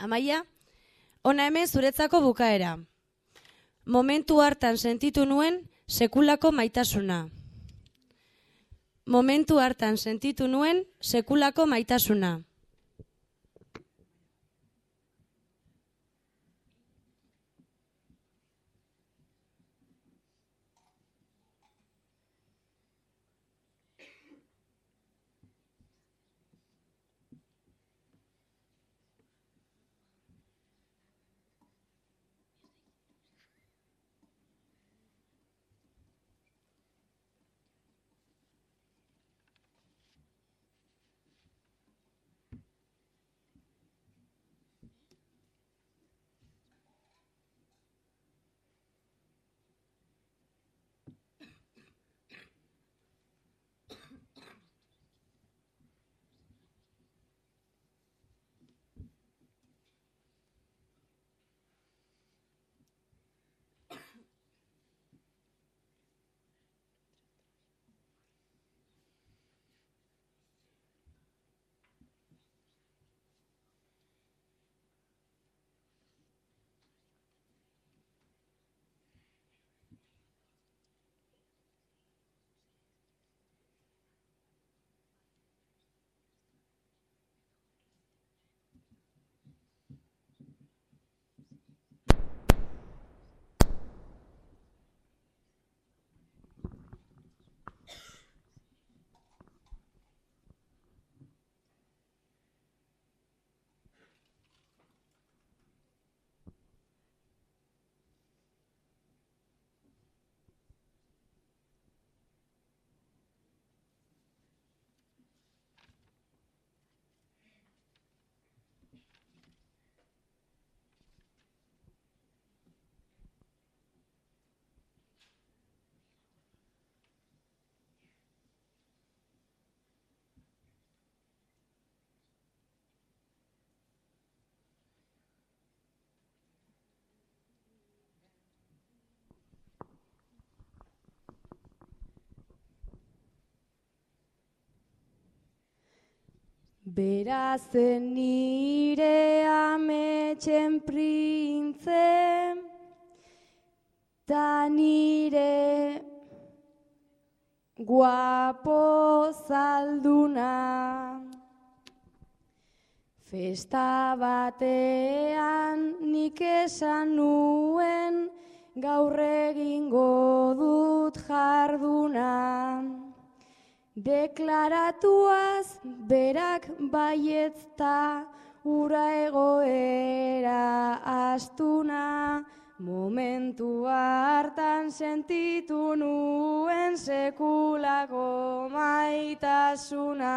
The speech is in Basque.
Amaia, ona hemen zuretzako bukaera. Momentu hartan sentitu nuen sekulako maitasuna. Momentu hartan sentitu nuen sekulako maitasuna. Berazen nire ametxen printze, ta nire guapo zalduna. Festa batean nik esan nuen gaur egingo dut jarduna. Deklaratuaz berak baietzta ura egoera astuna, momentu hartan sentitu nuen sekulako maitasuna.